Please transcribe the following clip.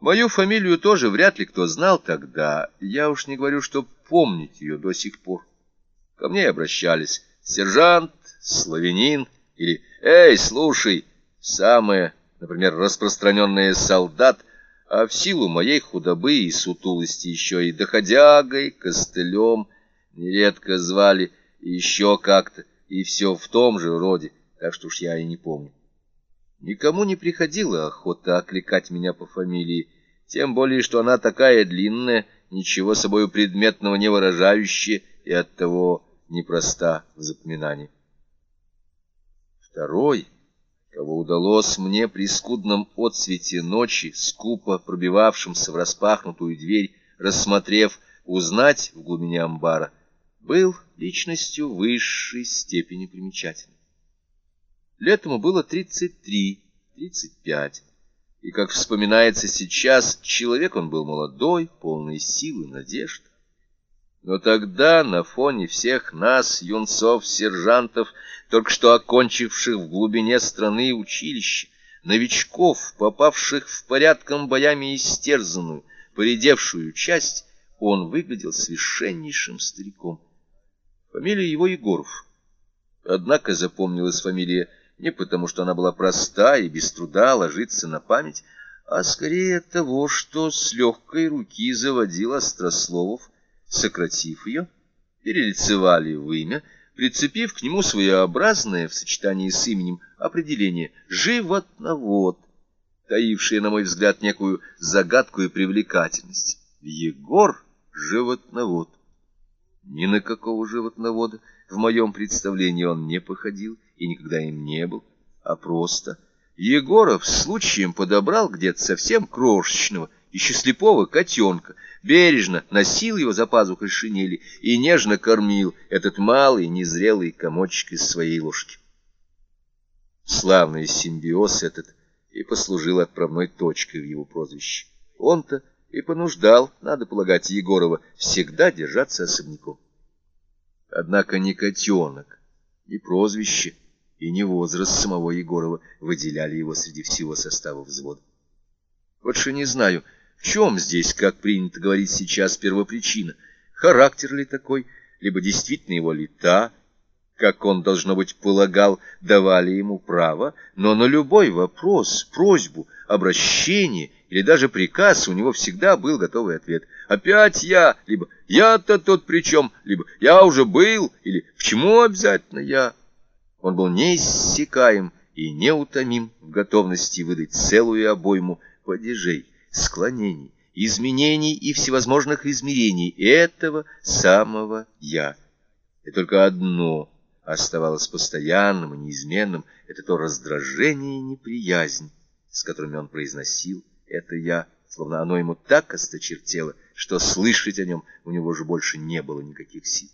Мою фамилию тоже вряд ли кто знал тогда, я уж не говорю, что помнить ее до сих пор. Ко мне обращались сержант, славянин или «Эй, слушай!» самое, например, распространенное солдат, а в силу моей худобы и сутулости еще и доходягой, костылем, нередко звали еще как-то, и все в том же роде, так что уж я и не помню. Никому не приходила охота окликать меня по фамилии, тем более, что она такая длинная, ничего собою предметного не выражающая и оттого непроста в запоминании. Второй, кого удалось мне при скудном отсвете ночи, скупо пробивавшимся в распахнутую дверь, рассмотрев, узнать в глубине амбара, был личностью высшей степени примечательной. Лет ему было 33-35, и, как вспоминается сейчас, человек он был молодой, полный силы, надежд. Но тогда на фоне всех нас, юнцов-сержантов, только что окончивших в глубине страны училище, новичков, попавших в порядком боями истерзанную, поредевшую часть, он выглядел совершеннейшим стариком. Фамилия его Егоров. Однако запомнилась фамилия не потому, что она была проста и без труда ложится на память, а скорее от того, что с легкой руки заводил Острословов, сократив ее, перелицевали в имя, прицепив к нему своеобразное в сочетании с именем определение «животновод», таившее, на мой взгляд, некую загадку и привлекательность. Егор — животновод. Ни на какого животновода в моем представлении он не походил и никогда им не был, а просто Егоров случаем подобрал где-то совсем крошечного, еще слепого котенка, бережно носил его за пазухой шинели и нежно кормил этот малый незрелый комочек из своей ложки. Славный симбиоз этот и послужил отправной точкой в его прозвище. Он-то и понуждал, надо полагать, Егорова всегда держаться особняком. Однако ни котенок, ни прозвище и ни возраст самого Егорова выделяли его среди всего состава взвода. Что не знаю, в чем здесь, как принято говорить сейчас, первопричина? Характер ли такой, либо действительно его лета, как он, должно быть, полагал, давали ему право, но на любой вопрос, просьбу, обращение или даже приказ у него всегда был готовый ответ. «Опять я!» либо «Я-то тут при чем?» либо «Я уже был» или «Почему обязательно я?» Он был неиссякаем и неутомим в готовности выдать целую обойму падежей, склонений, изменений и всевозможных измерений этого самого «я». И только одно оставалось постоянным и неизменным — это то раздражение и неприязнь, с которыми он произносил это «я», словно оно ему так осточертело, что слышать о нем у него же больше не было никаких сил.